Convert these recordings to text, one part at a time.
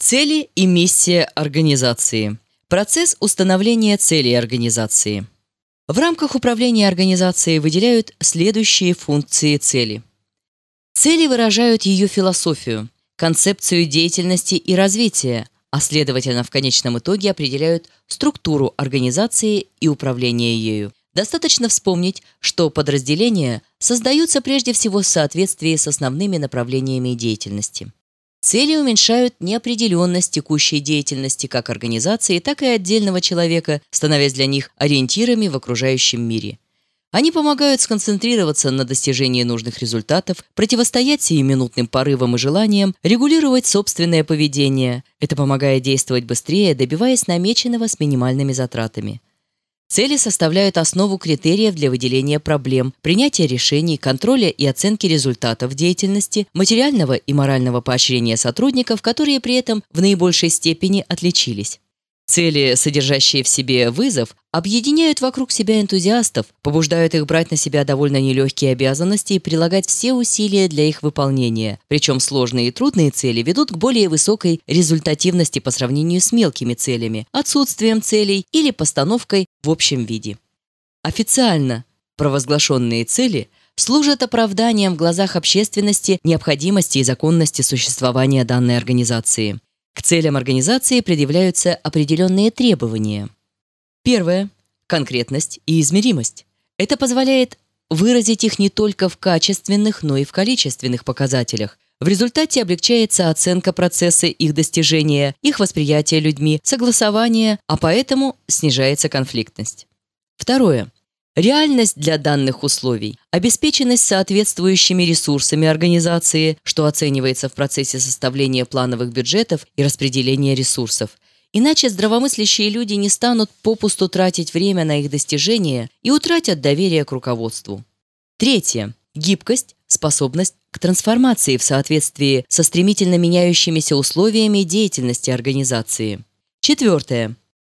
Цели и миссия организации. Процесс установления целей организации. В рамках управления организацией выделяют следующие функции цели. Цели выражают ее философию, концепцию деятельности и развития, а следовательно в конечном итоге определяют структуру организации и управление ею. Достаточно вспомнить, что подразделения создаются прежде всего в соответствии с основными направлениями деятельности. Цели уменьшают неопределенность текущей деятельности как организации, так и отдельного человека, становясь для них ориентирами в окружающем мире. Они помогают сконцентрироваться на достижении нужных результатов, противостоять сиюминутным порывам и желаниям, регулировать собственное поведение. Это помогает действовать быстрее, добиваясь намеченного с минимальными затратами. Цели составляют основу критериев для выделения проблем, принятия решений, контроля и оценки результатов деятельности, материального и морального поощрения сотрудников, которые при этом в наибольшей степени отличились. Цели, содержащие в себе вызов, объединяют вокруг себя энтузиастов, побуждают их брать на себя довольно нелегкие обязанности и прилагать все усилия для их выполнения. Причем сложные и трудные цели ведут к более высокой результативности по сравнению с мелкими целями, отсутствием целей или постановкой в общем виде. Официально провозглашенные цели служат оправданием в глазах общественности необходимости и законности существования данной организации. К целям организации предъявляются определенные требования. Первое – конкретность и измеримость. Это позволяет выразить их не только в качественных, но и в количественных показателях. В результате облегчается оценка процесса их достижения, их восприятия людьми, согласование, а поэтому снижается конфликтность. Второе. Реальность для данных условий, обеспеченность соответствующими ресурсами организации, что оценивается в процессе составления плановых бюджетов и распределения ресурсов. Иначе здравомыслящие люди не станут попусту тратить время на их достижения и утратят доверие к руководству. Третье. Гибкость, способность к трансформации в соответствии со стремительно меняющимися условиями деятельности организации. Четвертое.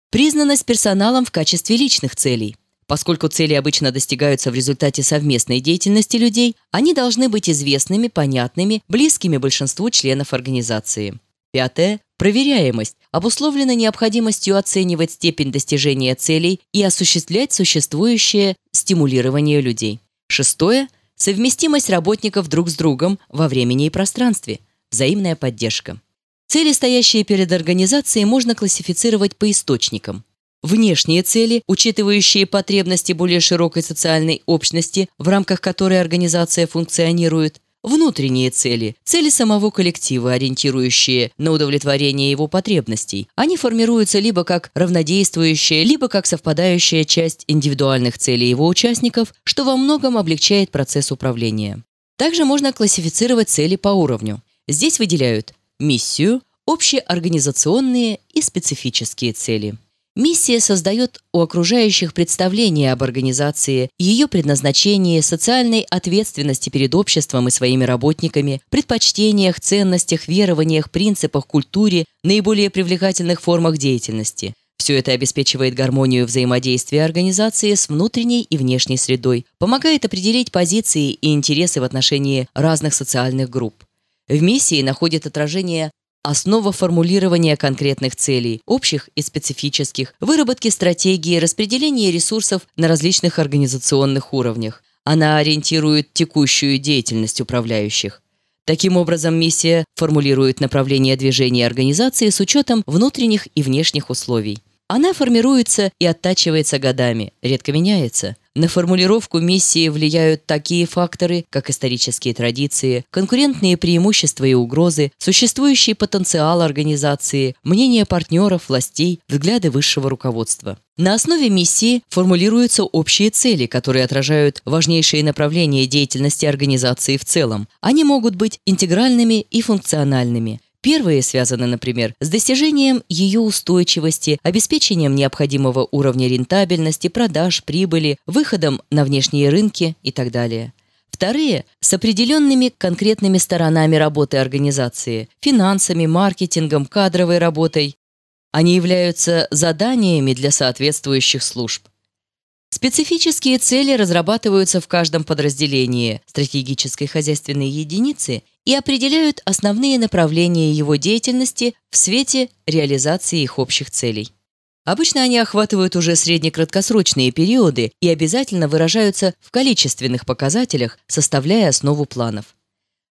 Признанность персоналом в качестве личных целей. Поскольку цели обычно достигаются в результате совместной деятельности людей, они должны быть известными, понятными, близкими большинству членов организации. Пятое. Проверяемость обусловлена необходимостью оценивать степень достижения целей и осуществлять существующее стимулирование людей. Шестое. Совместимость работников друг с другом во времени и пространстве. Взаимная поддержка. Цели, стоящие перед организацией, можно классифицировать по источникам – Внешние цели, учитывающие потребности более широкой социальной общности, в рамках которой организация функционирует. Внутренние цели – цели самого коллектива, ориентирующие на удовлетворение его потребностей. Они формируются либо как равнодействующая, либо как совпадающая часть индивидуальных целей его участников, что во многом облегчает процесс управления. Также можно классифицировать цели по уровню. Здесь выделяют миссию, общеорганизационные и специфические цели. Миссия создает у окружающих представление об организации, ее предназначении, социальной ответственности перед обществом и своими работниками, предпочтениях, ценностях, верованиях, принципах, культуре, наиболее привлекательных формах деятельности. Все это обеспечивает гармонию взаимодействия организации с внутренней и внешней средой, помогает определить позиции и интересы в отношении разных социальных групп. В миссии находит отражение Основа формулирования конкретных целей, общих и специфических, выработки стратегии, распределения ресурсов на различных организационных уровнях. Она ориентирует текущую деятельность управляющих. Таким образом, миссия формулирует направление движения организации с учетом внутренних и внешних условий. Она формируется и оттачивается годами, редко меняется. На формулировку миссии влияют такие факторы, как исторические традиции, конкурентные преимущества и угрозы, существующий потенциал организации, мнение партнеров, властей, взгляды высшего руководства. На основе миссии формулируются общие цели, которые отражают важнейшие направления деятельности организации в целом. Они могут быть интегральными и функциональными – Первые связаны, например, с достижением ее устойчивости, обеспечением необходимого уровня рентабельности, продаж, прибыли, выходом на внешние рынки и так далее. Вторые – с определенными конкретными сторонами работы организации – финансами, маркетингом, кадровой работой. Они являются заданиями для соответствующих служб. Специфические цели разрабатываются в каждом подразделении стратегической хозяйственной единицы и определяют основные направления его деятельности в свете реализации их общих целей. Обычно они охватывают уже среднекраткосрочные периоды и обязательно выражаются в количественных показателях, составляя основу планов.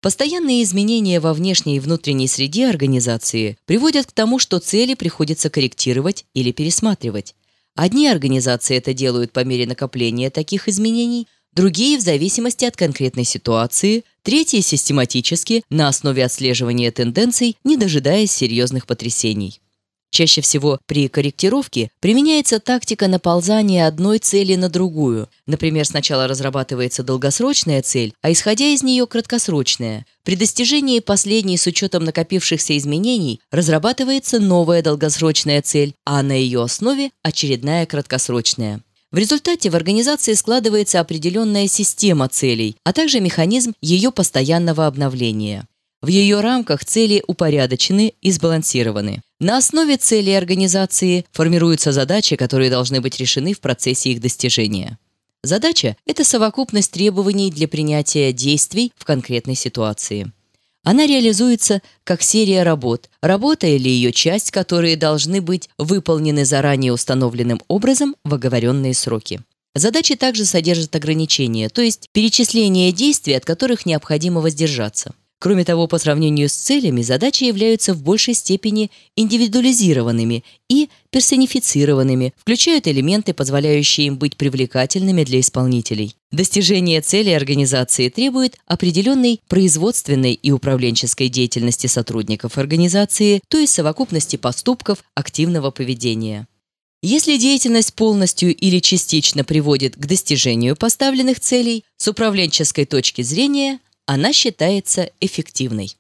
Постоянные изменения во внешней и внутренней среде организации приводят к тому, что цели приходится корректировать или пересматривать. Одни организации это делают по мере накопления таких изменений, другие в зависимости от конкретной ситуации, третьи систематически на основе отслеживания тенденций, не дожидаясь серьезных потрясений. Чаще всего при корректировке применяется тактика наползания одной цели на другую. Например, сначала разрабатывается долгосрочная цель, а исходя из нее краткосрочная. При достижении последней с учетом накопившихся изменений разрабатывается новая долгосрочная цель, а на ее основе очередная краткосрочная. В результате в организации складывается определенная система целей, а также механизм ее постоянного обновления. В ее рамках цели упорядочены и сбалансированы. На основе целей организации формируются задачи, которые должны быть решены в процессе их достижения. Задача – это совокупность требований для принятия действий в конкретной ситуации. Она реализуется как серия работ, работа или ее часть, которые должны быть выполнены заранее установленным образом в оговоренные сроки. Задачи также содержат ограничения, то есть перечисление действий, от которых необходимо воздержаться. Кроме того, по сравнению с целями, задачи являются в большей степени индивидуализированными и персонифицированными, включают элементы, позволяющие им быть привлекательными для исполнителей. Достижение цели организации требует определенной производственной и управленческой деятельности сотрудников организации, то есть совокупности поступков активного поведения. Если деятельность полностью или частично приводит к достижению поставленных целей, с управленческой точки зрения – она считается эффективной.